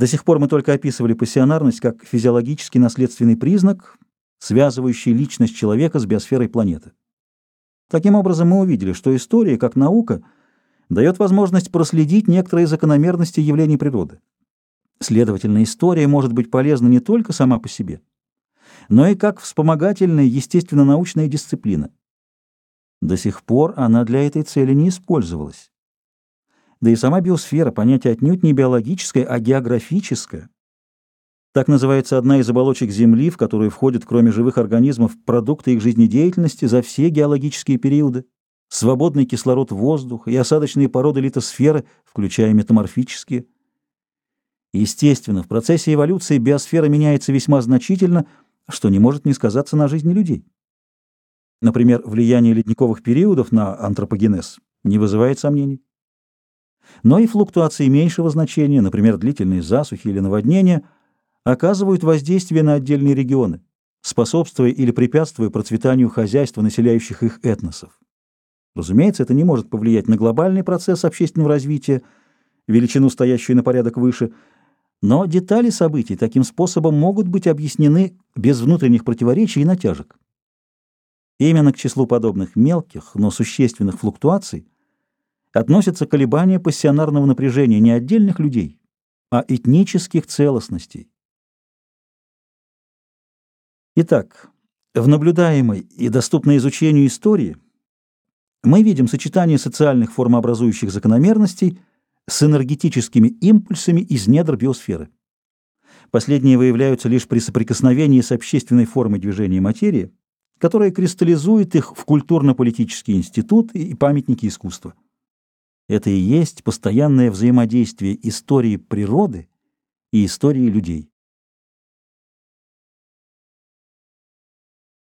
До сих пор мы только описывали пассионарность как физиологический наследственный признак, связывающий личность человека с биосферой планеты. Таким образом, мы увидели, что история, как наука, дает возможность проследить некоторые закономерности явлений природы. Следовательно, история может быть полезна не только сама по себе, но и как вспомогательная естественно-научная дисциплина. До сих пор она для этой цели не использовалась. Да и сама биосфера — понятие отнюдь не биологическое, а географическое. Так называется одна из оболочек Земли, в которую входят, кроме живых организмов, продукты их жизнедеятельности за все геологические периоды, свободный кислород воздуха и осадочные породы литосферы, включая метаморфические. Естественно, в процессе эволюции биосфера меняется весьма значительно, что не может не сказаться на жизни людей. Например, влияние ледниковых периодов на антропогенез не вызывает сомнений. Но и флуктуации меньшего значения, например, длительные засухи или наводнения – оказывают воздействие на отдельные регионы, способствуя или препятствуя процветанию хозяйства, населяющих их этносов. Разумеется, это не может повлиять на глобальный процесс общественного развития, величину, стоящую на порядок выше, но детали событий таким способом могут быть объяснены без внутренних противоречий и натяжек. Именно к числу подобных мелких, но существенных флуктуаций относятся колебания пассионарного напряжения не отдельных людей, а этнических целостностей. Итак, в наблюдаемой и доступной изучению истории мы видим сочетание социальных формообразующих закономерностей с энергетическими импульсами из недр биосферы. Последние выявляются лишь при соприкосновении с общественной формой движения материи, которая кристаллизует их в культурно-политические институты и памятники искусства. Это и есть постоянное взаимодействие истории природы и истории людей.